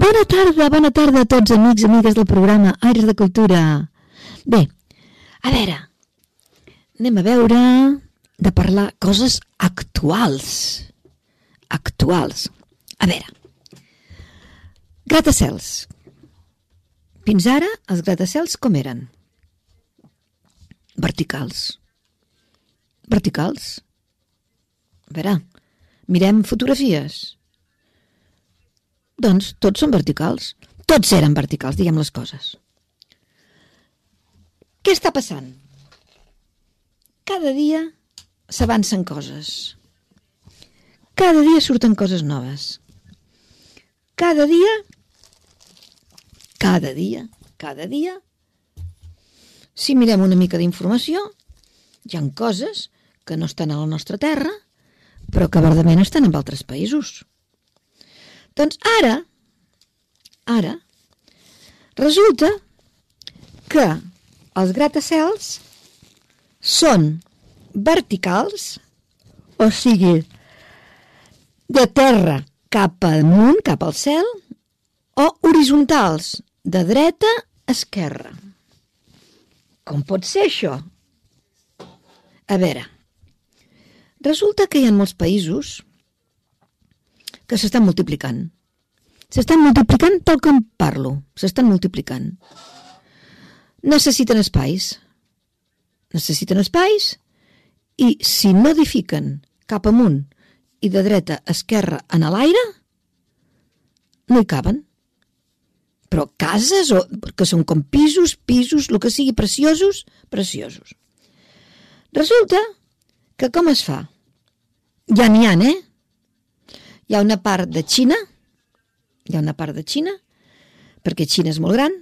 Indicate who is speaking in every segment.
Speaker 1: Bona tarda, bona tarda a tots amics i amigues del programa Aires de Cultura. Bé, a veure, anem a veure de parlar coses actuals. Actuals. A veure, gratacels. Fins ara, els gratacels com eren? Verticals. Verticals. A veure, mirem fotografies. Doncs tots són verticals. Tots eren verticals, diguem les coses. Què està passant? Cada dia s'avancen coses. Cada dia surten coses noves. Cada dia, cada dia, cada dia, si mirem una mica d'informació, hi han coses que no estan a la nostra terra, però que verdament estan en altres països. Doncs ara, ara, resulta que els gratacels són verticals, o sigui, de terra cap amunt, cap al cel, o horitzontals, de dreta a esquerra. Com pot ser això? A veure, resulta que hi ha molts països que s'estan multiplicant. S'estan multiplicant tal com parlo. S'estan multiplicant. Necessiten espais. Necessiten espais i si no edifiquen cap amunt i de dreta a esquerra en l'aire, no hi caben. Però cases, o, que són com pisos, pisos, el que sigui, preciosos, preciosos. Resulta que com es fa? Ja n'hi ha, eh? Hi ha una part de Xina, hi ha una part de Xina, perquè Xina és molt gran,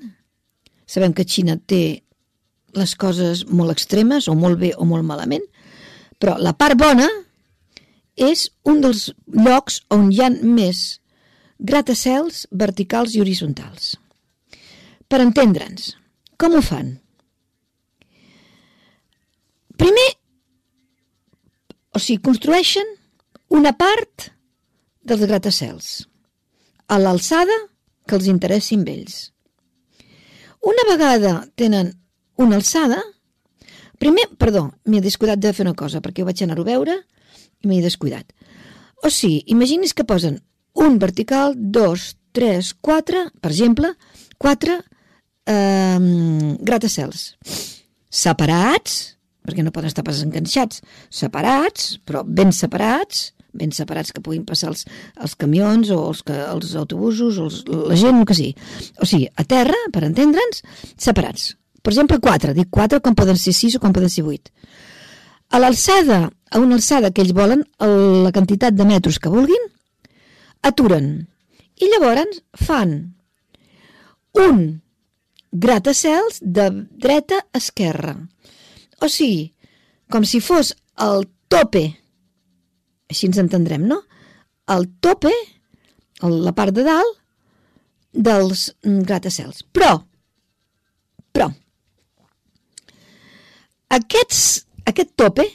Speaker 1: sabem que Xina té les coses molt extremes, o molt bé o molt malament, però la part bona és un dels llocs on hi ha més gratacels verticals i horitzontals. Per entendre'ns, com ho fan? Primer, o sigui, construeixen una part dels gratacels a l'alçada que els interessi amb ells. Una vegada tenen una alçada, primer, perdó, m'he descuidat de fer una cosa, perquè ho vaig anar-ho a veure i m'he descuidat. O sigui, imagini's que posen un vertical, dos, tres, quatre, per exemple, quatre eh, gratacels separats, perquè no poden estar pas enganxats, separats, però ben separats, ben separats que puguin passar els, els camions o els, els autobusos els, la gent, el que sigui. O sigui, a terra, per entendre'ns, separats. Per exemple, quatre. Dic quatre com poden ser sis o com poden ser vuit. A l'alçada, a una alçada que ells volen, la quantitat de metres que vulguin, aturen. I llavors fan un gratacels de dreta a esquerra. O sigui, com si fos el tope, així ens entendrem, no? El tope, la part de dalt, dels gratacels. Però, però, aquests, aquest tope,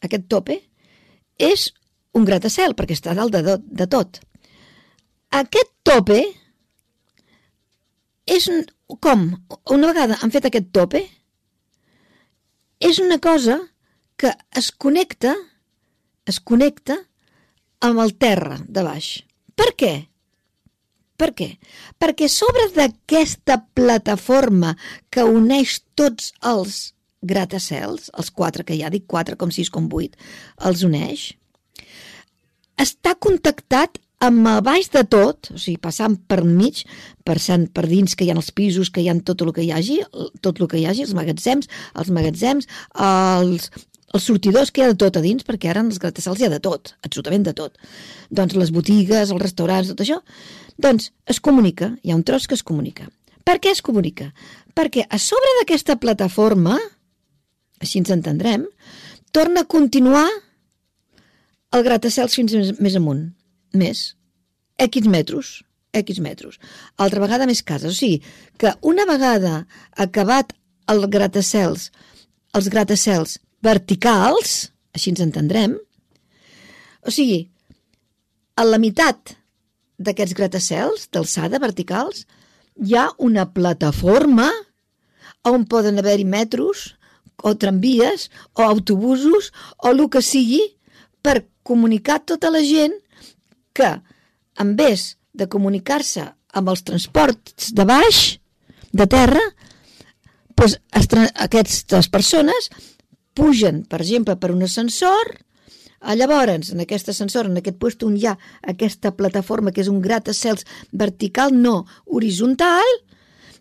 Speaker 1: aquest tope, és un gratacel, perquè està dalt de, de tot. Aquest tope és com, una vegada han fet aquest tope, és una cosa que es connecta, es connecta amb el terra de baix. Per què? Per què? Perquè sobre d'aquesta plataforma que uneix tots els gratacels, els quatre que ha, dic quatre com sis com vuit, els uneix, està contactat amb a baix de tot, o sigui, passant per mig, passant per dins que hi ha els pisos, que hi ha tot el que hi hagi, tot el que hi hagi, els magatzems, els magatzems, els, els sortidors que hi ha de tot a dins, perquè ara en els gratacels hi ha de tot, absolutament de tot. Doncs les botigues, els restaurants, tot això, doncs es comunica, hi ha un tros que es comunica. Per què es comunica? Perquè a sobre d'aquesta plataforma, així ens entendrem, torna a continuar el gratacels fins més, més amunt. Més. X metres. X metres. Altra vegada més cases. O sigui, que una vegada acabat el gratacels, els gratacels verticals, així ens entendrem, o sigui, a la meitat d'aquests gratacels d'alçada verticals hi ha una plataforma on poden haver-hi metros o tramvies o autobusos o el que sigui per comunicar tota la gent que en vez de comunicar-se amb els transports de baix, de terra, doncs aquestes persones pugen, per exemple, per un ascensor, llavors, en aquest ascensor, en aquest lloc on hi ha aquesta plataforma, que és un gratacels vertical, no horitzontal,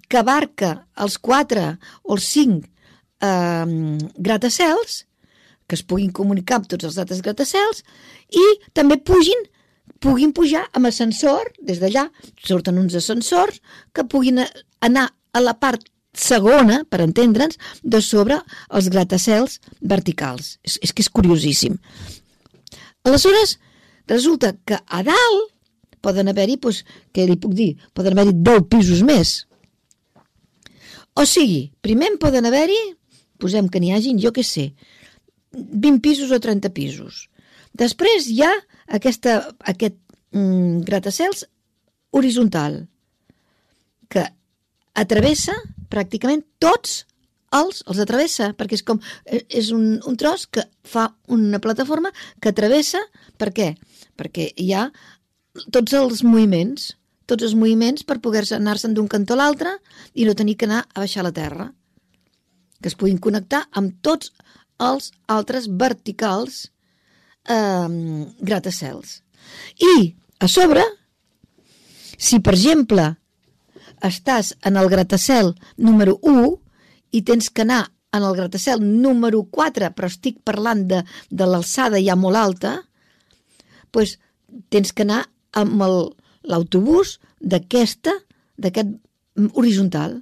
Speaker 1: que abarca els quatre o els cinc eh, gratacels, que es puguin comunicar amb tots els altres gratacels, i també pugin puguin pujar amb ascensor, des d'allà surten uns ascensors que puguin anar a la part segona, per entendre'ns, de sobre els gratacels verticals. És, és que és curiosíssim. Aleshores, resulta que a dalt poden haver-hi, doncs, què li puc dir? Poden haver-hi 10 pisos més. O sigui, primer en poden haver-hi, posem que n'hi hagin, jo què sé, 20 pisos o 30 pisos. Després hi ha aquesta, aquest mm, gratacels horitzontal que atravessa pràcticament tots els, els atravessa, perquè és com eh, és un, un tros que fa una plataforma que travessa, per què? Perquè hi ha tots els moviments, tots els moviments per poder-se anar-se'n d'un cantó a l'altre i no tenir que anar a baixar la terra. Que es puguin connectar amb tots els altres verticals eh, gratacels. I, a sobre, si, per exemple, estàs en el gratacel número 1 i tens que anar en el gratacel número 4, però estic parlant de, de l'alçada ja molt alta, doncs tens que anar amb l'autobús d'aquesta, d'aquest horitzontal.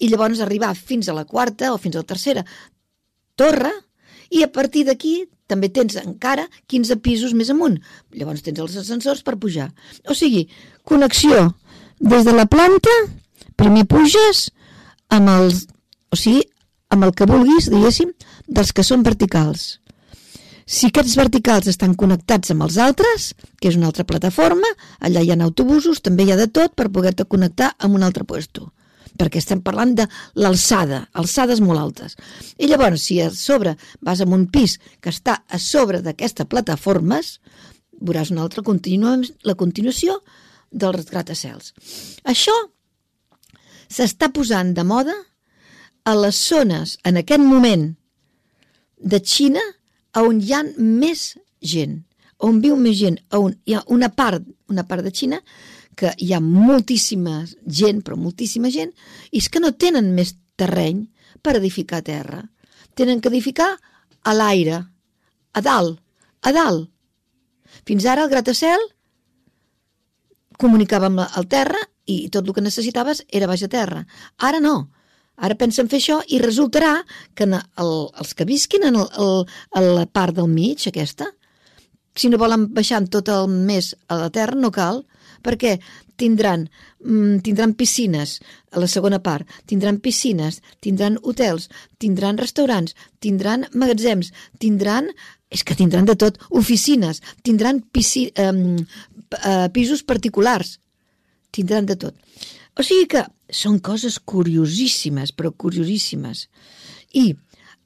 Speaker 1: I llavors arribar fins a la quarta o fins a la tercera torre i a partir d'aquí també tens encara 15 pisos més amunt. Llavors tens els ascensors per pujar. O sigui, connexió des de la planta, primer puges amb els, o sigui, amb el que vulguis, diguéssim, dels que són verticals. Si aquests verticals estan connectats amb els altres, que és una altra plataforma, allà hi ha autobusos, també hi ha de tot per poder-te connectar amb un altre puesto perquè estem parlant de l'alçada, alçades molt altes. I llavors, si a sobre vas a un pis que està a sobre d'aquestes plataformes, veuràs una altra continua, la continuació dels gratacels. Això s'està posant de moda a les zones, en aquest moment, de Xina, on hi ha més gent, on viu més gent, on hi ha una part, una part de Xina que hi ha moltíssima gent, però moltíssima gent, i és que no tenen més terreny per edificar terra. Tenen que edificar a l'aire, a dalt, a dalt. Fins ara el gratacel comunicava amb el terra i tot el que necessitaves era baix a terra. Ara no. Ara pensen fer això i resultarà que el, els que visquin en el, el, a la part del mig, aquesta, si no volen baixar tot el mes a la terra, no cal, perquè tindran, mm, tindran piscines a la segona part, tindran piscines, tindran hotels, tindran restaurants, tindran magatzems, tindran és que tindran de tot, oficines, tindran pisci, eh, eh, pisos particulars, tindran de tot. O sigui que són coses curiosíssimes, però curiosíssimes. I,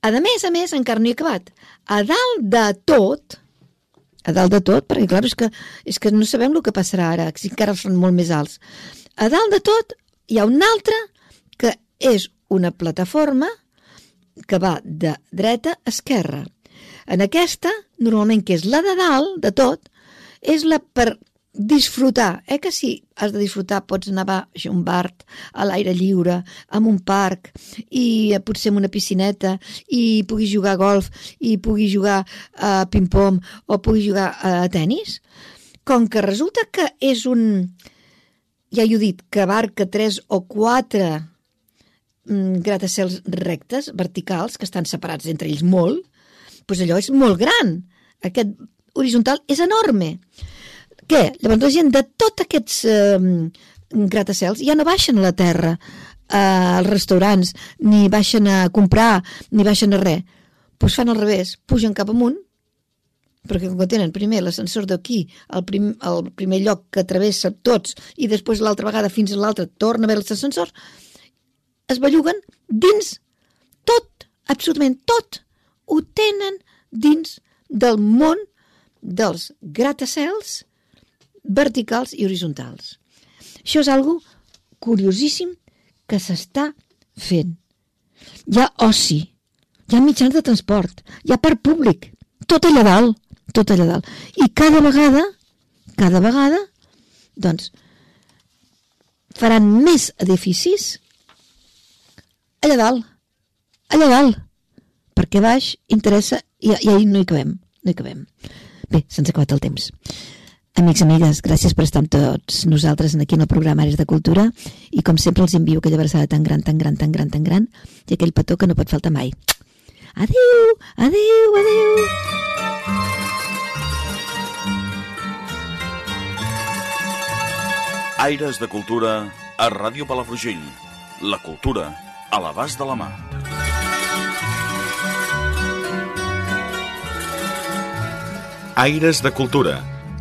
Speaker 1: a més a més, encara no he acabat. A dalt de tot, a dalt de tot, perquè clar, és que, és que no sabem el que passarà ara, si encara són molt més alts. A dalt de tot hi ha una altra que és una plataforma que va de dreta a esquerra. En aquesta, normalment, que és la de dalt de tot, és la per disfrutar, eh que sí, has de disfrutar, pots anar a un bar a l'aire lliure, amb un parc i eh, potser amb una piscineta i puguis jugar a golf i puguis jugar a ping-pong o puguis jugar a tennis com que resulta que és un ja he dit, que abarca tres o quatre mm, gratacels rectes, verticals, que estan separats entre ells molt, doncs allò és molt gran. Aquest horitzontal és enorme. Què? Llavors la gent de tots aquests eh, gratacels ja no baixen a la terra eh, als restaurants, ni baixen a comprar, ni baixen a res. Doncs fan al revés, pugen cap amunt, perquè com que tenen primer l'ascensor d'aquí, el, prim, el primer lloc que travessa tots, i després l'altra vegada fins a l'altre torna a veure l'ascensor, es belluguen dins tot, absolutament tot, ho tenen dins del món dels gratacels verticals i horitzontals. Això és algo curiosíssim que s'està fent. Hi ha oci, hi ha mitjans de transport, hi ha parc públic, tot allà dalt, tot allà dalt. I cada vegada, cada vegada, doncs, faran més edificis allà dalt, allà dalt, perquè baix interessa i, i ahir no hi cabem, no hi cabem. Bé, se'ns ha acabat el temps. Amics, amigues, gràcies per estar amb tots nosaltres aquí en el programa Ares de Cultura i com sempre els envio aquella abraçada tan gran, tan gran, tan gran, tan gran i aquell petó que no pot faltar mai. Adéu, adéu, adéu.
Speaker 2: Aires de Cultura a Ràdio Palafrugell. La cultura a l'abast de la mà. Aires de Cultura,